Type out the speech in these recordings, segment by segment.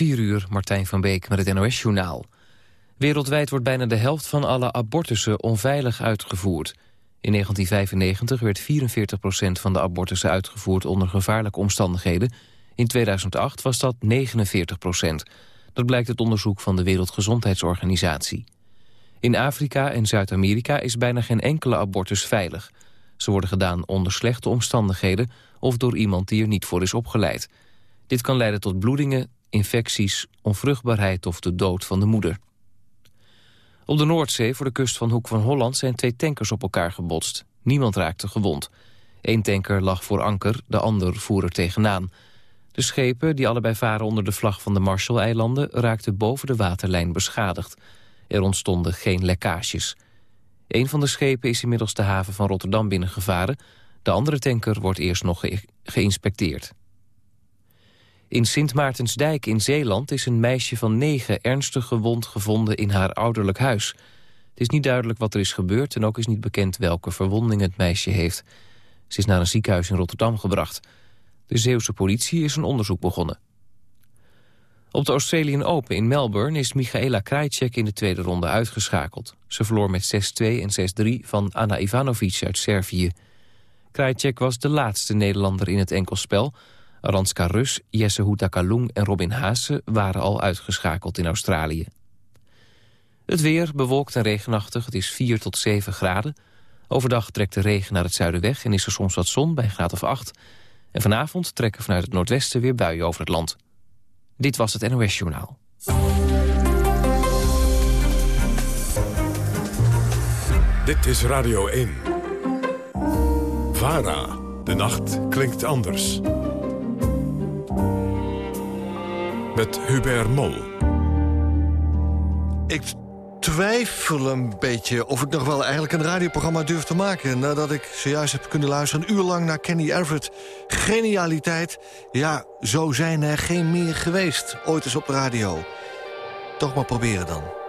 4 uur, Martijn van Beek met het NOS-journaal. Wereldwijd wordt bijna de helft van alle abortussen onveilig uitgevoerd. In 1995 werd 44% van de abortussen uitgevoerd onder gevaarlijke omstandigheden. In 2008 was dat 49% Dat blijkt uit onderzoek van de Wereldgezondheidsorganisatie. In Afrika en Zuid-Amerika is bijna geen enkele abortus veilig. Ze worden gedaan onder slechte omstandigheden of door iemand die er niet voor is opgeleid. Dit kan leiden tot bloedingen, infecties, onvruchtbaarheid of de dood van de moeder. Op de Noordzee voor de kust van Hoek van Holland zijn twee tankers op elkaar gebotst. Niemand raakte gewond. Eén tanker lag voor anker, de ander voer er tegenaan. De schepen, die allebei varen onder de vlag van de Marshall-eilanden... raakten boven de waterlijn beschadigd. Er ontstonden geen lekkages. Een van de schepen is inmiddels de haven van Rotterdam binnengevaren. De andere tanker wordt eerst nog geïnspecteerd. In Sint Maartensdijk in Zeeland is een meisje van negen ernstig gewond gevonden in haar ouderlijk huis. Het is niet duidelijk wat er is gebeurd en ook is niet bekend welke verwondingen het meisje heeft. Ze is naar een ziekenhuis in Rotterdam gebracht. De Zeeuwse politie is een onderzoek begonnen. Op de Australian Open in Melbourne is Michaela Krajcek in de tweede ronde uitgeschakeld. Ze verloor met 6-2 en 6-3 van Anna Ivanovic uit Servië. Krajcek was de laatste Nederlander in het enkelspel... Aranska Rus, Jesse Kalung en Robin Haase waren al uitgeschakeld in Australië. Het weer bewolkt en regenachtig, het is 4 tot 7 graden. Overdag trekt de regen naar het zuiden weg en is er soms wat zon bij een graad of 8. En vanavond trekken vanuit het noordwesten weer buien over het land. Dit was het NOS Journaal. Dit is Radio 1. VARA. De nacht klinkt anders. Met Hubert Mol. Ik twijfel een beetje of ik nog wel eigenlijk een radioprogramma durf te maken... nadat ik zojuist heb kunnen luisteren een uur lang naar Kenny Everett. Genialiteit. Ja, zo zijn er geen meer geweest, ooit eens op de radio. Toch maar proberen dan.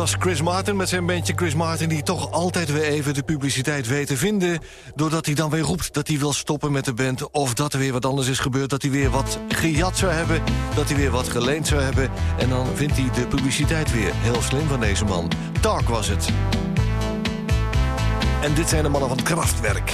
Was Chris Martin met zijn bandje Chris Martin... die toch altijd weer even de publiciteit weet te vinden... doordat hij dan weer roept dat hij wil stoppen met de band... of dat er weer wat anders is gebeurd, dat hij weer wat gejat zou hebben... dat hij weer wat geleend zou hebben... en dan vindt hij de publiciteit weer. Heel slim van deze man. Dark was het. En dit zijn de mannen van Kraftwerk.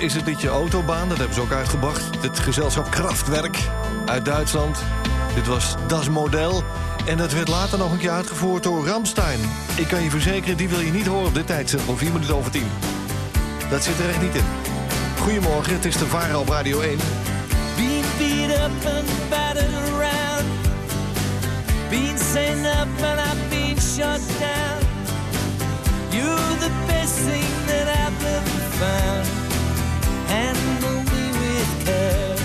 Is het liedje Autobaan. Dat hebben ze ook uitgebracht. Het gezelschap Kraftwerk uit Duitsland. Dit was Das Model. En dat werd later nog een keer uitgevoerd door Ramstein. Ik kan je verzekeren, die wil je niet horen op dit tijdstip van 4 minuten over 10. Dat zit er echt niet in. Goedemorgen, het is de Vara op Radio 1. Being beat up and battered around. Been shut down. The that. care.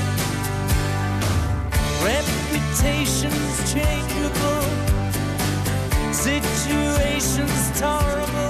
Reputations changeable, situations terrible.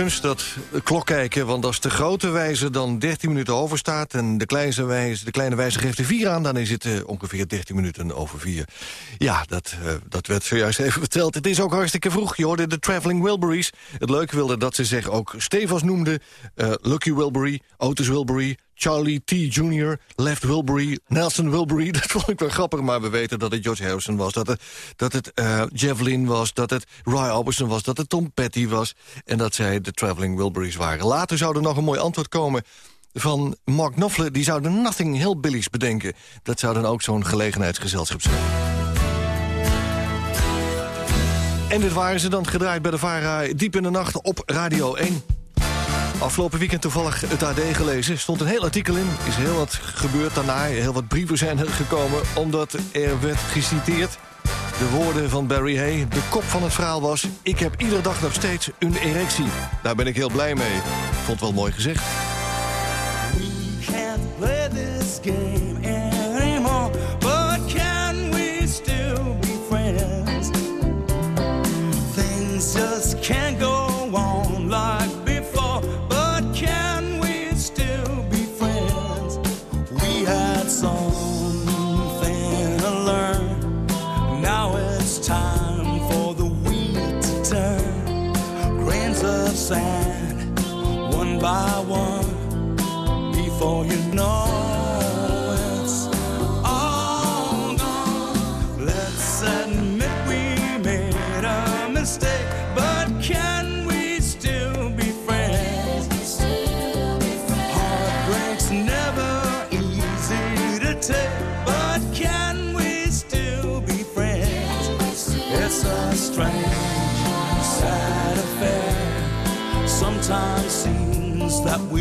Dat klok kijken. Want als de grote wijze dan 13 minuten over staat... en de kleine wijze, de kleine wijze geeft er 4 aan... dan is het uh, ongeveer 13 minuten over 4. Ja, dat, uh, dat werd zojuist even verteld. Het is ook hartstikke vroeg. Je hoorde de Traveling Wilburys. Het leuke wilde dat ze zich ook Stevens noemden. Uh, Lucky Wilbury, Otis Wilbury, Charlie T. Jr., Left Wilbury, Nelson Wilbury. Dat vond ik wel grappig, maar we weten dat het George Harrison was. Dat het, dat het uh, Javelin was, dat het Roy Orbison was, dat het Tom Petty was. En dat zij de Traveling Wilburys waren. Later zou er nog een mooi antwoord komen van Mark Knopfler. Die zou de Nothing Hillbillies bedenken. Dat zou dan ook zo'n gelegenheidsgezelschap zijn. En dit waren ze dan gedraaid bij de VARA diep in de nacht op Radio 1. Afgelopen weekend toevallig het AD gelezen. stond een heel artikel in. Is heel wat gebeurd daarna. Heel wat brieven zijn gekomen. Omdat er werd geciteerd. De woorden van Barry Hay. De kop van het verhaal was... Ik heb iedere dag nog steeds een erectie. Daar ben ik heel blij mee. Vond wel mooi gezegd. We can't play this game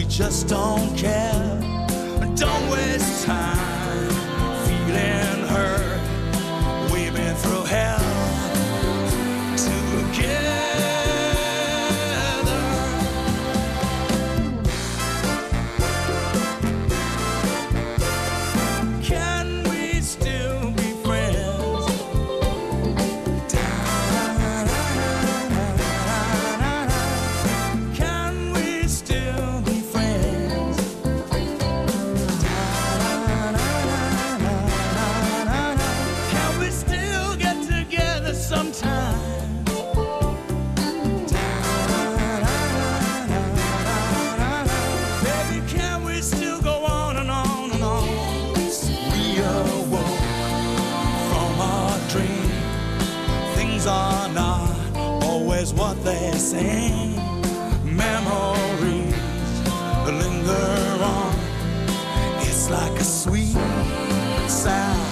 just don't care. They seem. Memories linger on. It's like a sweet sound.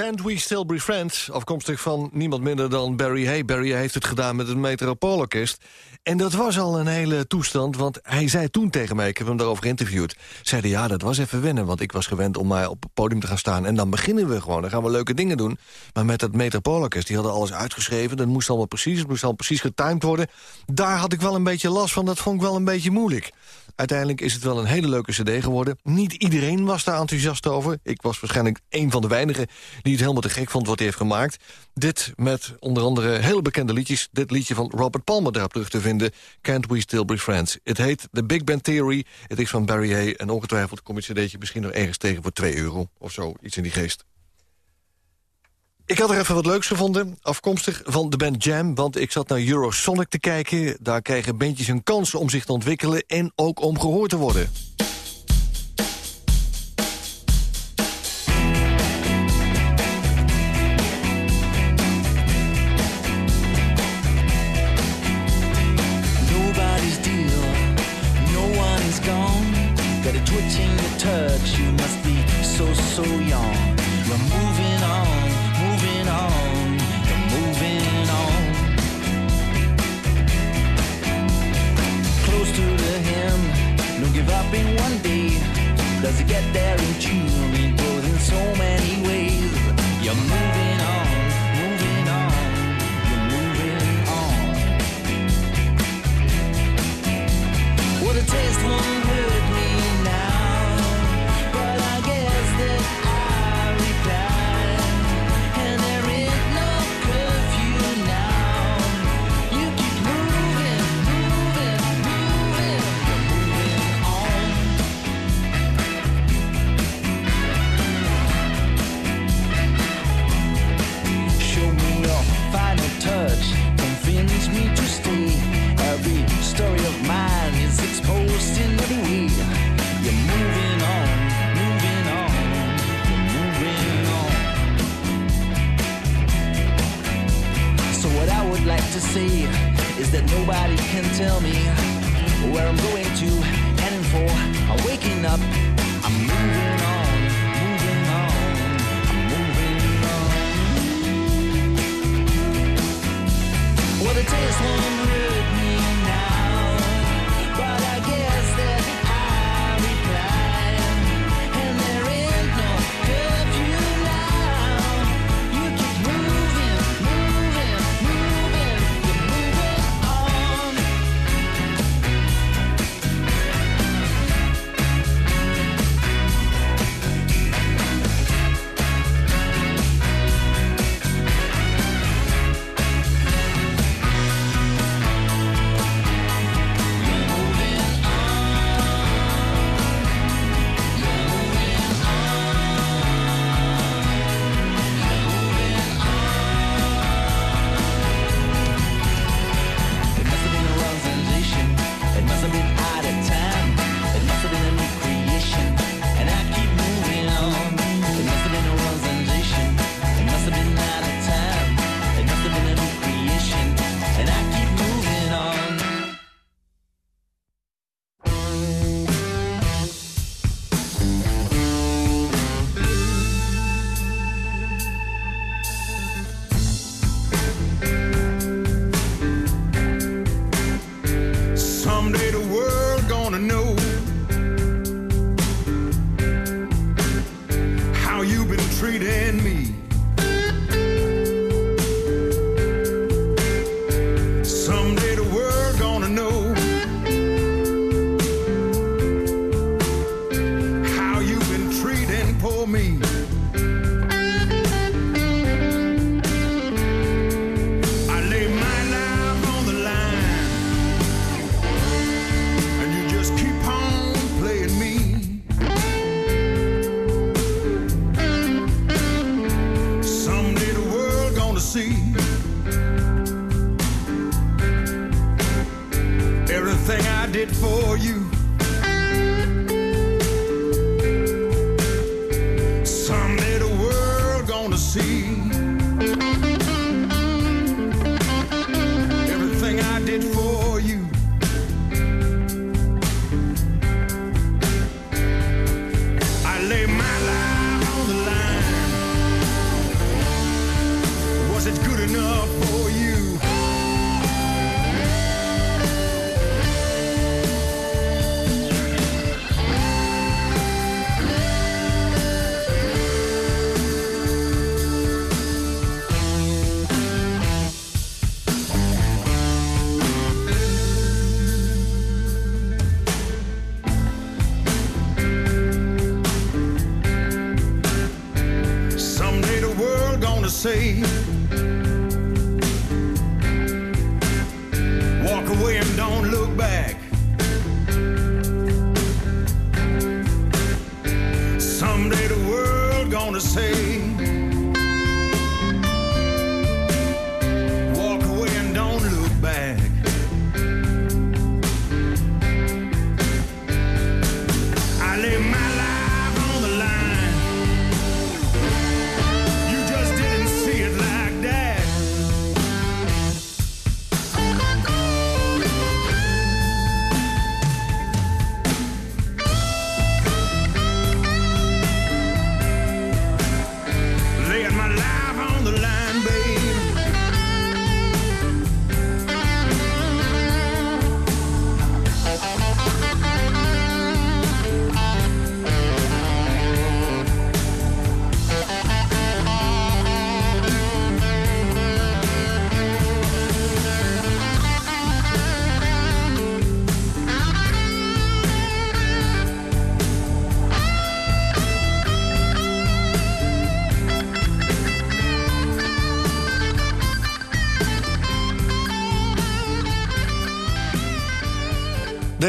Can't We Still Be Friends, afkomstig van niemand minder dan Barry Hay. Barry heeft het gedaan met het Metropoolorkest. En dat was al een hele toestand, want hij zei toen tegen mij... ik heb hem daarover geïnterviewd, zei hij, ja, dat was even wennen... want ik was gewend om mij op het podium te gaan staan... en dan beginnen we gewoon, dan gaan we leuke dingen doen. Maar met het Metropoolorkest, die hadden alles uitgeschreven... dat moest allemaal precies, het moest allemaal precies getimed worden. Daar had ik wel een beetje last van, dat vond ik wel een beetje moeilijk. Uiteindelijk is het wel een hele leuke cd geworden. Niet iedereen was daar enthousiast over. Ik was waarschijnlijk een van de weinigen die het helemaal te gek vond wat hij heeft gemaakt. Dit met onder andere hele bekende liedjes. Dit liedje van Robert Palmer daarop terug te vinden. Can't We Still Be Friends. Het heet The Big Band Theory. Het is van Barry Hay. En ongetwijfeld kom je het cd'tje misschien nog ergens tegen voor 2 euro. Of zo, iets in die geest. Ik had er even wat leuks gevonden, afkomstig van de band Jam... want ik zat naar Eurosonic te kijken. Daar krijgen bandjes een kans om zich te ontwikkelen... en ook om gehoord te worden. Your touch. You must be so, so young.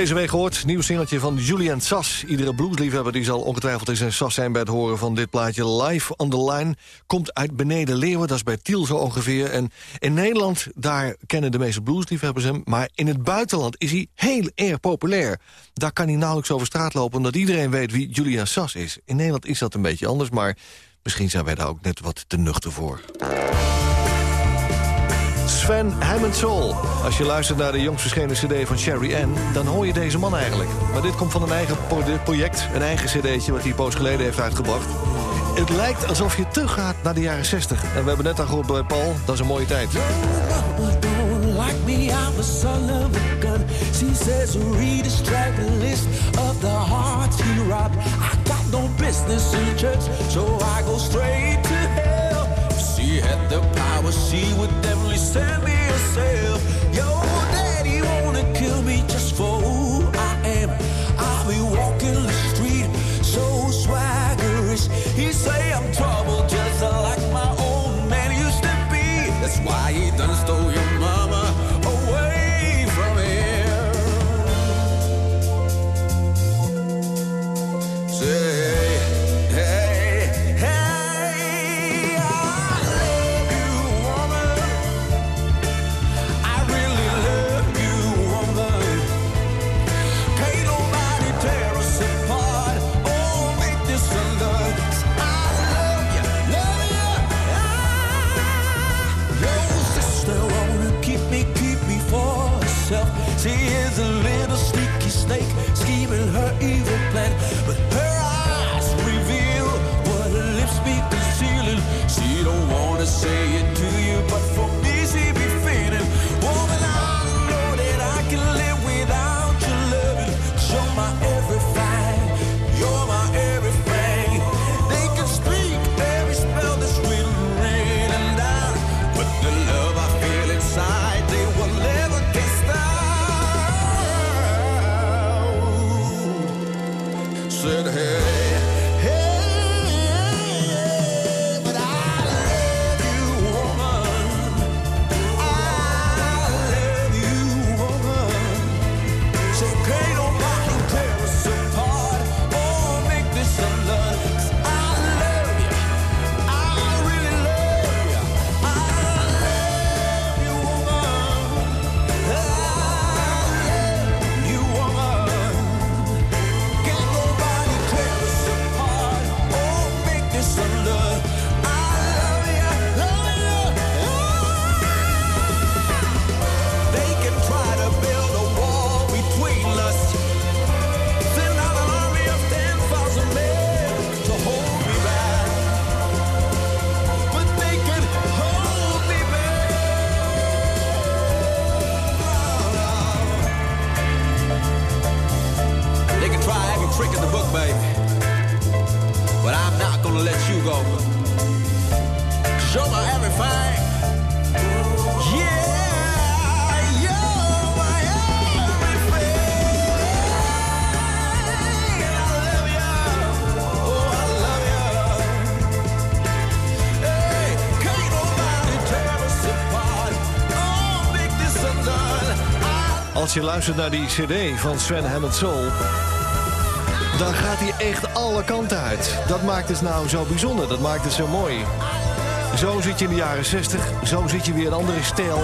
Deze week gehoord, nieuw singeltje van Julian Sass. Iedere bluesliefhebber die zal ongetwijfeld in zijn sas zijn... bij het horen van dit plaatje Live on the Line. Komt uit Beneden Leeuwen, dat is bij Tiel zo ongeveer. En in Nederland, daar kennen de meeste bluesliefhebbers hem... maar in het buitenland is hij heel erg populair. Daar kan hij nauwelijks over straat lopen... omdat iedereen weet wie Julian Sass is. In Nederland is dat een beetje anders, maar... misschien zijn wij daar ook net wat te nuchter voor. Sven Hammond Soul. Als je luistert naar de jongst verschenen cd van Sherry Ann... dan hoor je deze man eigenlijk. Maar dit komt van een eigen pro- project, een eigen cd'tje... wat hij poos geleden heeft uitgebracht. Het lijkt alsof je teruggaat naar de jaren 60. En we hebben net al gehoord bij Paul, dat is een mooie tijd. A. She says, list of the hearts he robbed. I got no business in church, so I go straight to had the power, she would definitely send me herself. Yo, daddy wanna kill me just for who I am. I'll be walking the street so swaggerish. He say Als je luistert naar die cd van Sven Hammond Soul... dan gaat hij echt alle kanten uit. Dat maakt het nou zo bijzonder, dat maakt het zo mooi. Zo zit je in de jaren 60, zo zit je weer een andere stijl.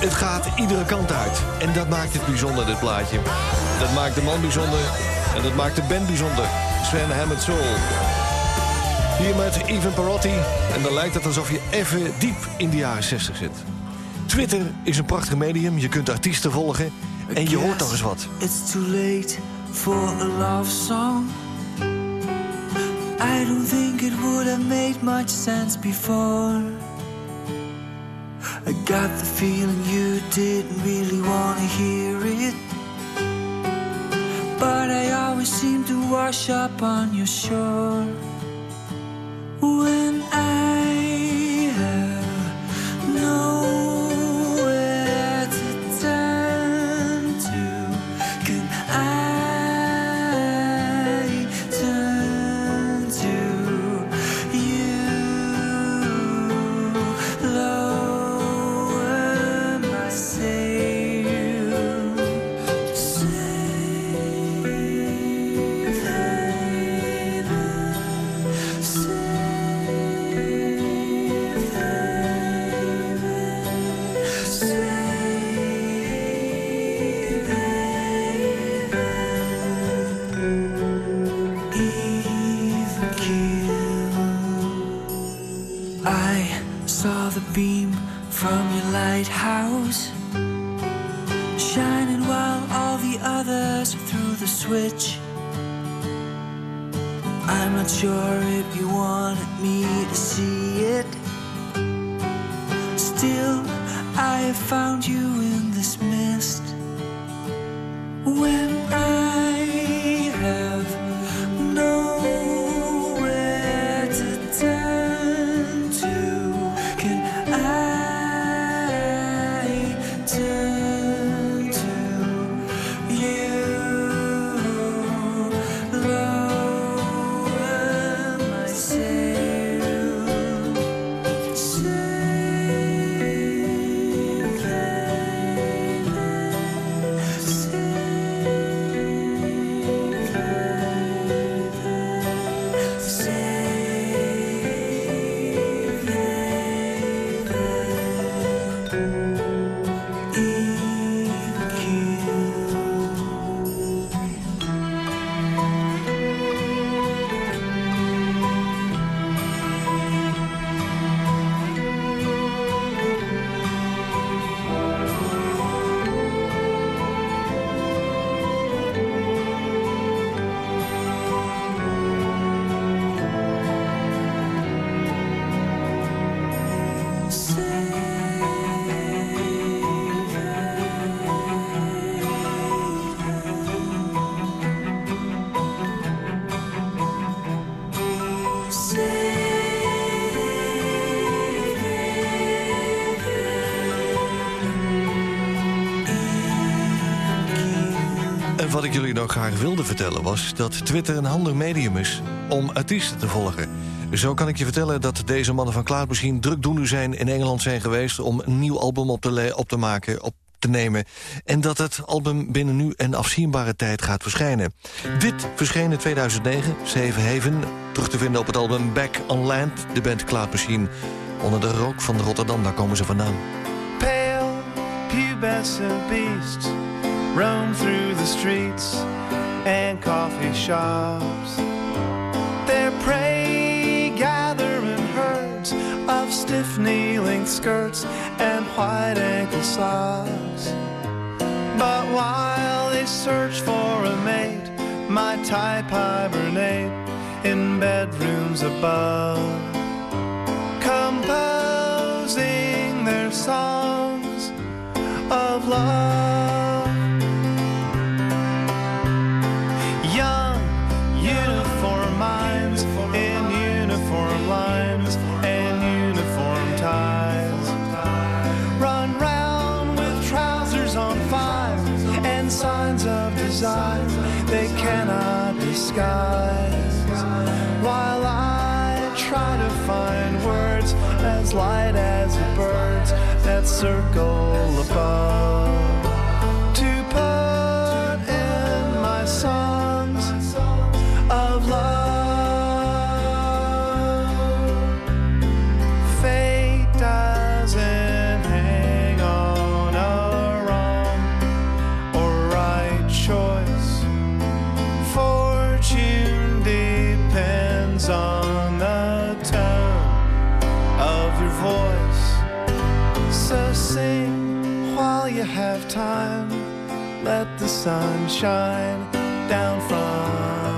Het gaat iedere kant uit. En dat maakt het bijzonder, dit plaatje. Dat maakt de man bijzonder en dat maakt de band bijzonder. Sven Hammond Soul. Hier met Ivan Parotti. En dan lijkt het alsof je even diep in de jaren 60 zit. Twitter is een prachtig medium. Je kunt artiesten volgen. En je hoort nog eens wat. It's too late for a love song. I don't think it would have made much sense before. I got the feeling you didn't really want to hear it. But I always seem to wash up on your shore. When saw the beam from your lighthouse shining while all the others threw the switch. I'm not sure if you wanted me to see it. Still, I have found you in this mist. When graag wilde vertellen was dat Twitter een handig medium is om artiesten te volgen. Zo kan ik je vertellen dat deze mannen van Klaar misschien drukdoende zijn in Engeland zijn geweest om een nieuw album op te, op te maken, op te nemen. En dat het album binnen nu en afzienbare tijd gaat verschijnen. Dit verscheen in 2009, Safe Haven, terug te vinden op het album Back on Land, de band Klaar Machine. Onder de rook van Rotterdam, daar komen ze vandaan. pale beasts roam through the streets and coffee shops. Their prey gather in herds of stiff kneeling skirts and white ankle socks. But while they search for a mate, my type hibernate in bedrooms above composing their songs of love. Of design they cannot disguise. While I try to find words as light as the birds that circle above you have time. Let the sun shine down from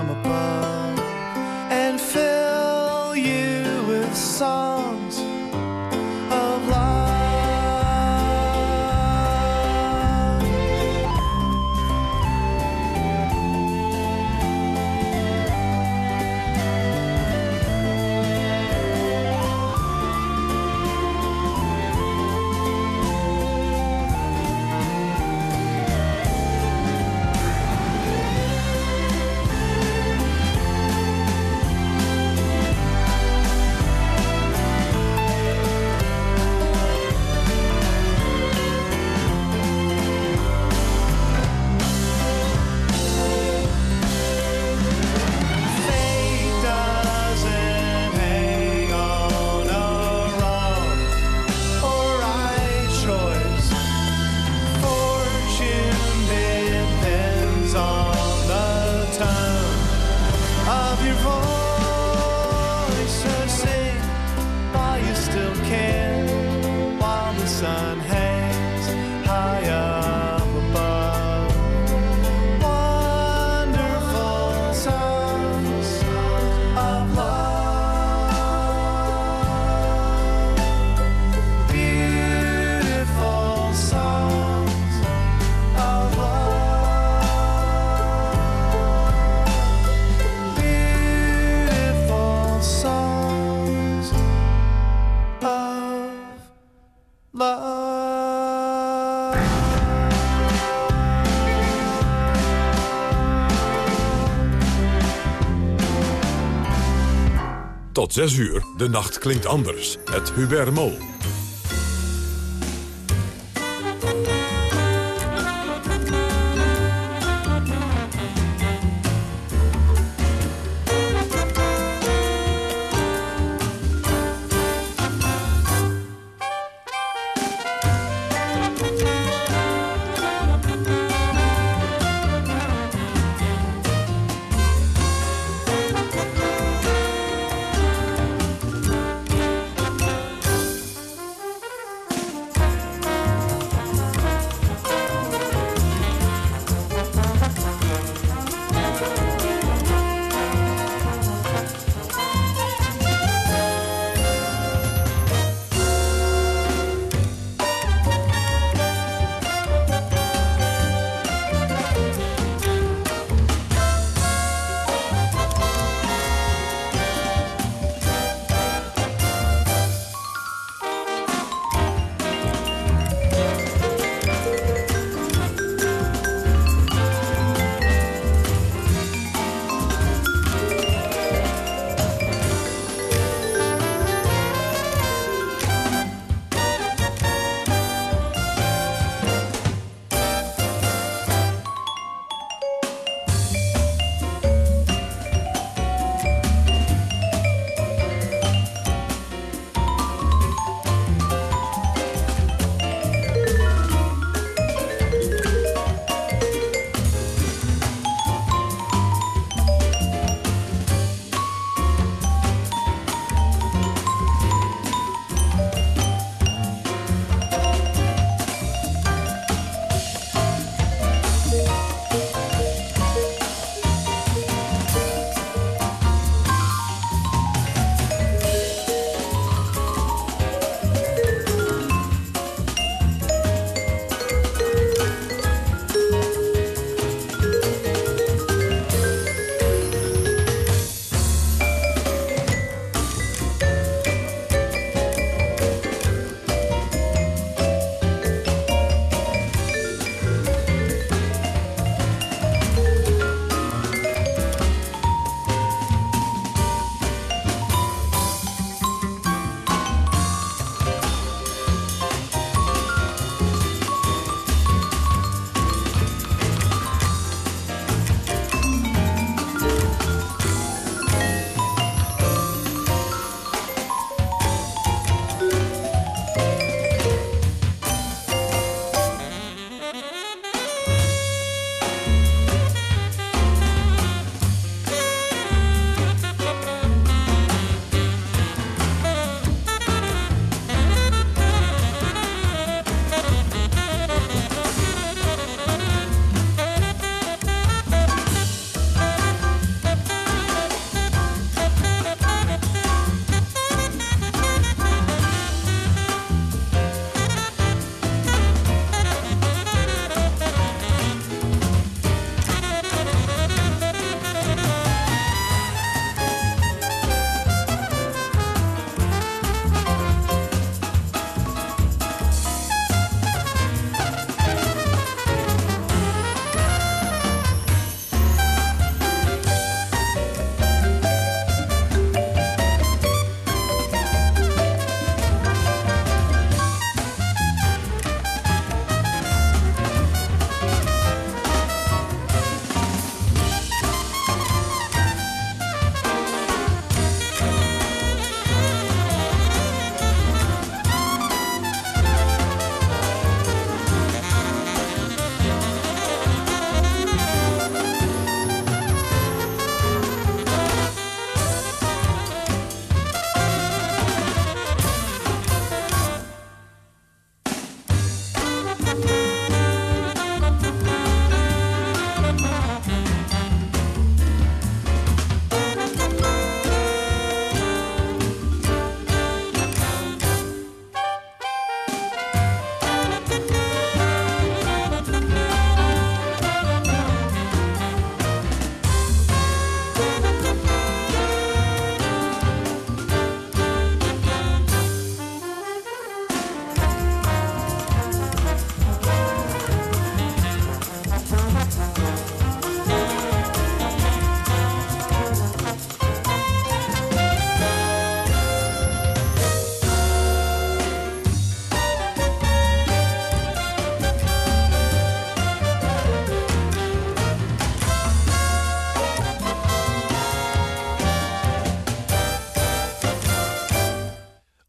Tot 6 uur, de nacht klinkt anders. Het Hubert Mol.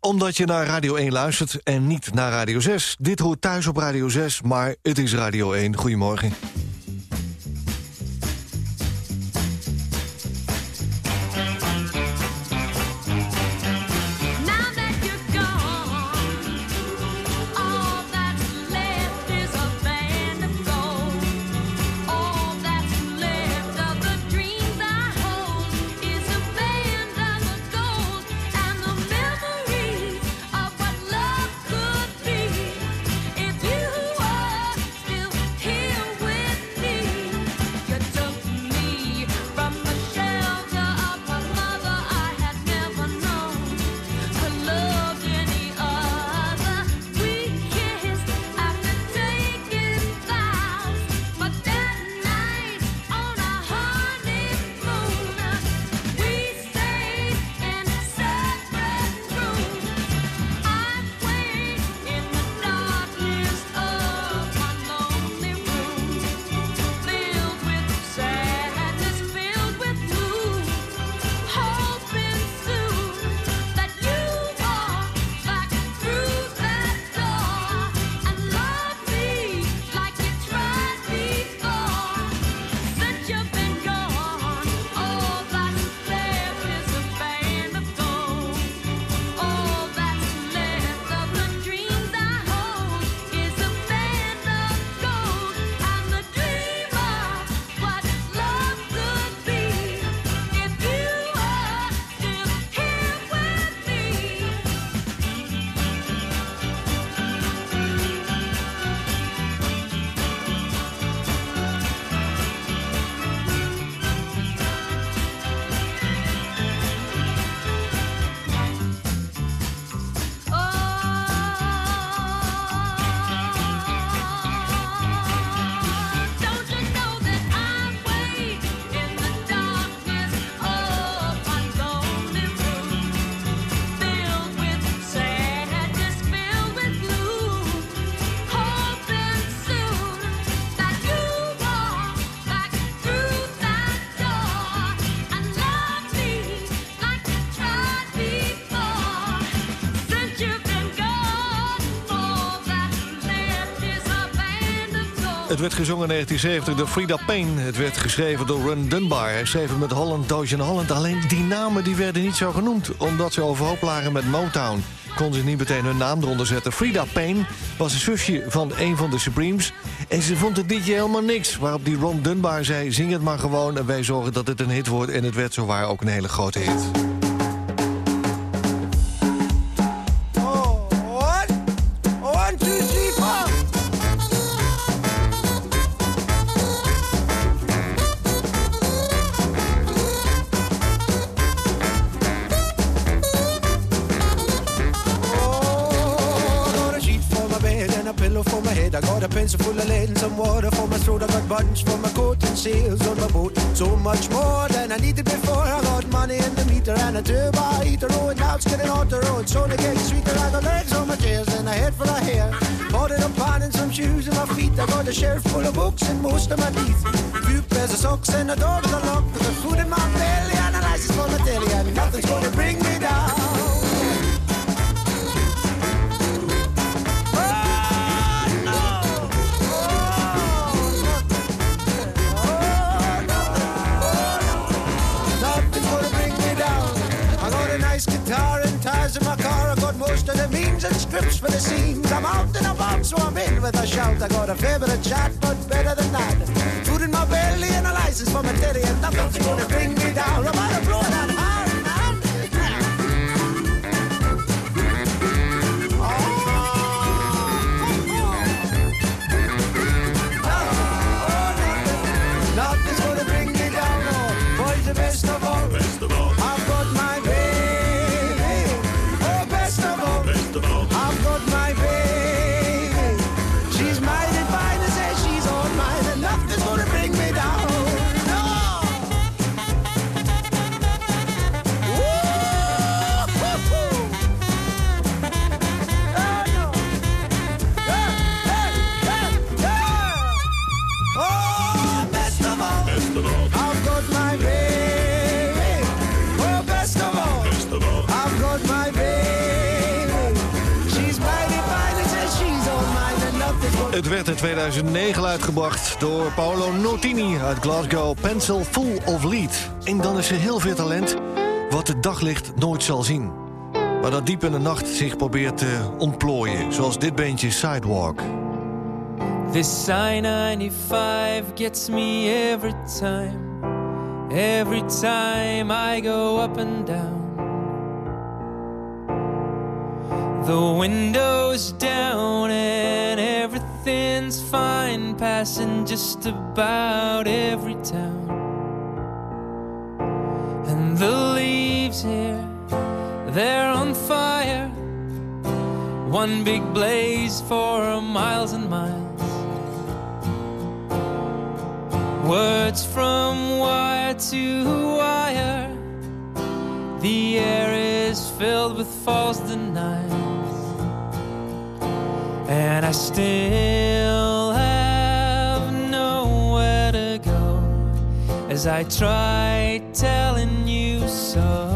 Omdat je naar Radio 1 luistert en niet naar Radio 6. Dit hoort thuis op Radio 6, maar het is Radio 1. Goedemorgen. Het werd gezongen in 1970 door Frida Payne. Het werd geschreven door Run Dunbar. Hij schreef het met Holland, Doge en Holland. Alleen die namen die werden niet zo genoemd. Omdat ze overhoop lagen met Motown. Kon ze niet meteen hun naam eronder zetten. Frida Payne was een zusje van een van de Supremes. En ze vond het liedje helemaal niks. Waarop die Ron Dunbar zei, zing het maar gewoon... en wij zorgen dat het een hit wordt. En het werd zowaar ook een hele grote hit. The they get sweeter. I got legs on my chairs and a head full of hair. Bought it a pan and some shoes in my feet. I got a shelf full of books and most of my teeth. Few pairs of socks and a with a lock. The food in my belly and for my telly. And nothing's gonna bring me for the scenes. I'm out and about, so I'm in with a shout. I got a of chat, but better than that. Food in my belly and a license for my and nothing's gonna bring me down. 2009 uitgebracht door Paolo Notini uit Glasgow. Pencil Full of Lead. En dan is er heel veel talent wat het daglicht nooit zal zien. Maar dat diep in de nacht zich probeert te ontplooien. Zoals dit beentje Sidewalk. This sign 95 gets me every time. Every time I go up and down. The windows down and everything's fine. Passing just about every town. And the leaves here, they're on fire. One big blaze for miles and miles. Words from wire to wire. The air is filled with false denials. And I still have nowhere to go as I try telling you so.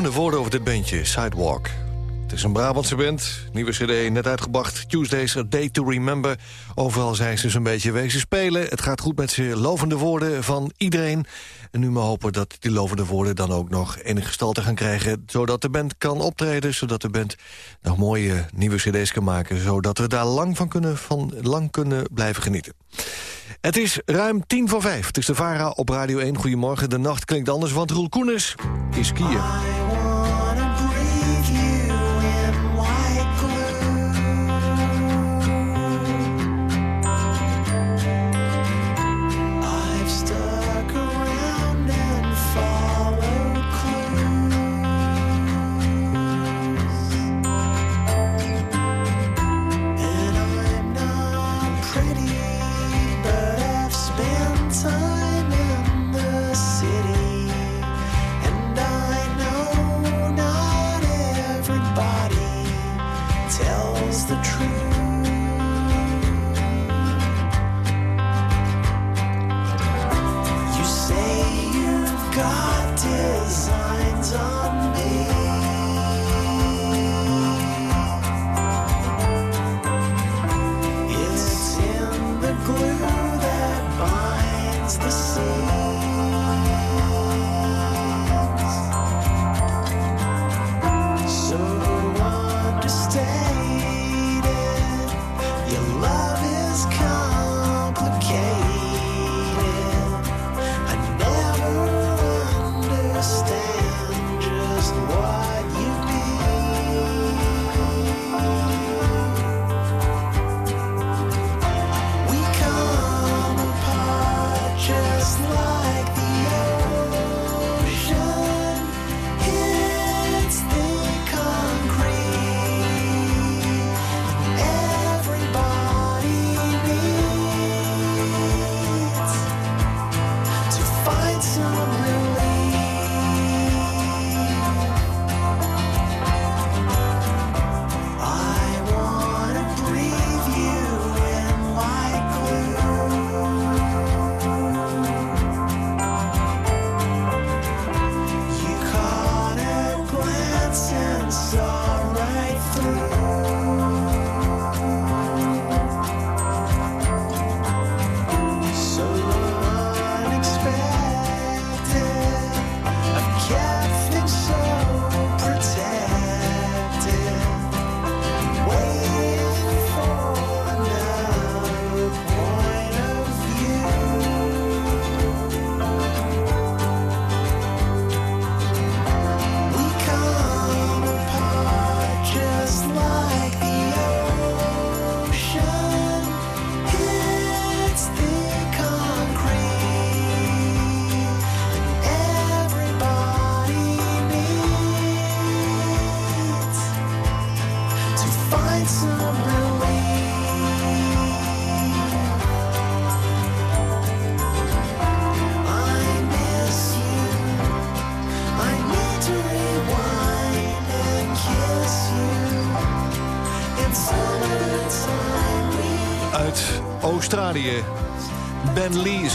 Lovende woorden over dit bandje, Sidewalk. Het is een Brabantse band, nieuwe cd, net uitgebracht. Tuesdays, A Day to Remember. Overal zijn ze dus een beetje wezen spelen. Het gaat goed met ze lovende woorden van iedereen. En nu maar hopen dat die lovende woorden dan ook nog enige gestalte gaan krijgen... zodat de band kan optreden, zodat de band nog mooie nieuwe cd's kan maken... zodat we daar lang van kunnen, van lang kunnen blijven genieten. Het is ruim tien voor vijf. Het is de VARA op Radio 1. Goedemorgen. De nacht klinkt anders, want Roel Koeners is skiën.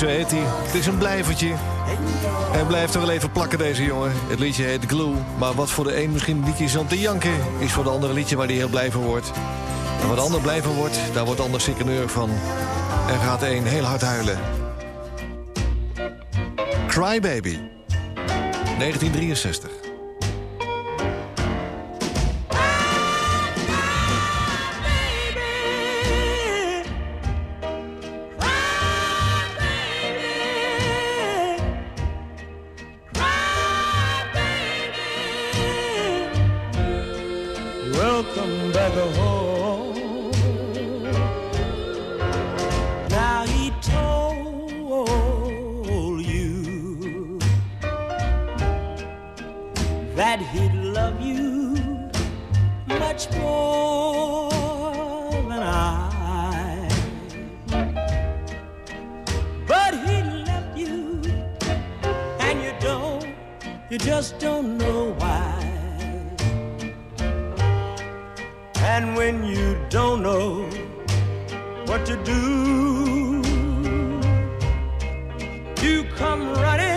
Heet hij. Het is een blijvertje. Hij blijft er wel even plakken, deze jongen. Het liedje heet Glue. Maar wat voor de een misschien liedje is om te janken... is voor de andere een liedje waar hij heel blij van wordt. En wat de ander blij van wordt, daar wordt de ander sikkeneur van. En gaat de een heel hard huilen. Cry Baby. 1963. That he'd love you much more than I. But he left you, and you don't, you just don't know why. And when you don't know what to do, you come running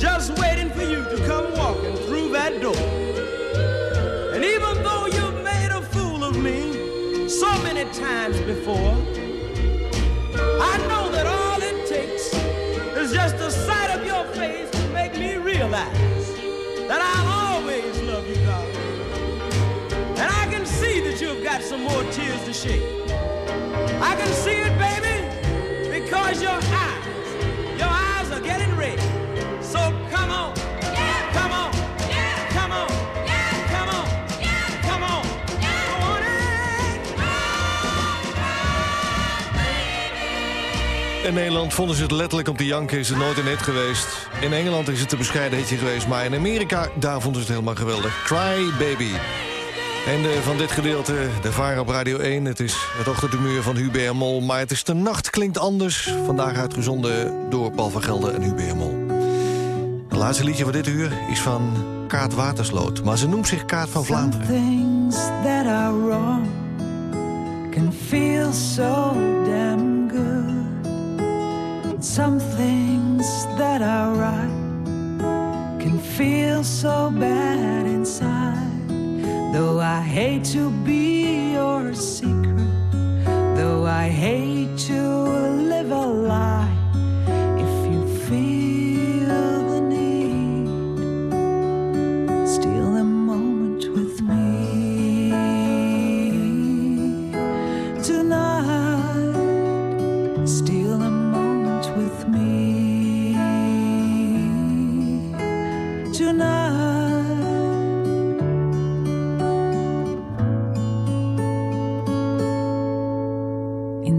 just waiting for you to come walking through that door. And even though you've made a fool of me so many times before, I know that all it takes is just the sight of your face to make me realize that I'll always love you, darling. And I can see that you've got some more tears to shed. I can see it, baby, because your eyes, In Nederland vonden ze het letterlijk om te janken, is het nooit een hit geweest. In Engeland is het een bescheiden hitje geweest, maar in Amerika, daar vonden ze het helemaal geweldig. Cry Baby. Einde van dit gedeelte, de Vara op Radio 1. Het is het ochtendhumeur van Hubert Mol, maar het is de nacht klinkt anders. Vandaag uitgezonden door Paul van Gelder en Hubert Mol. Het laatste liedje van dit uur is van Kaat Watersloot, maar ze noemt zich Kaat van Vlaanderen. things that are wrong can feel so damn good. Some things that are right can feel so bad inside. Though I hate to be your secret, though I hate to live a lie,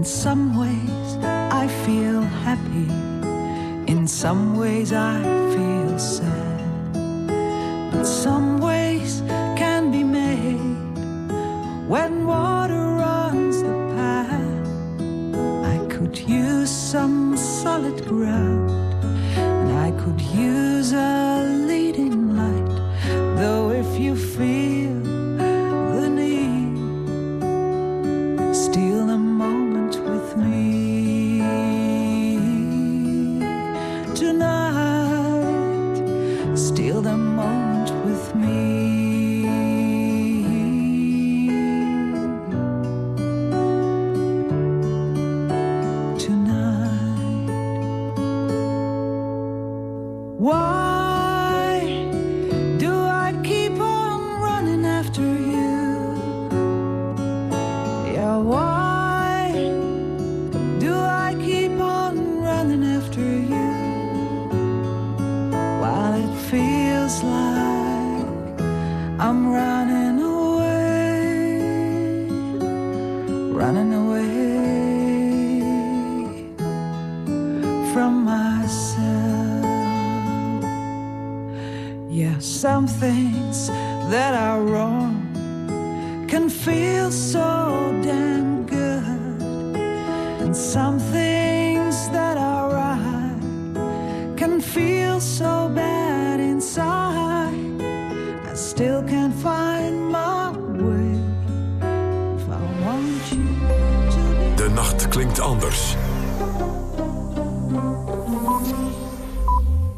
In some ways, I feel happy. In some ways, I feel sad. But some ways can be made when water runs the path. I could use some solid ground, and I could use a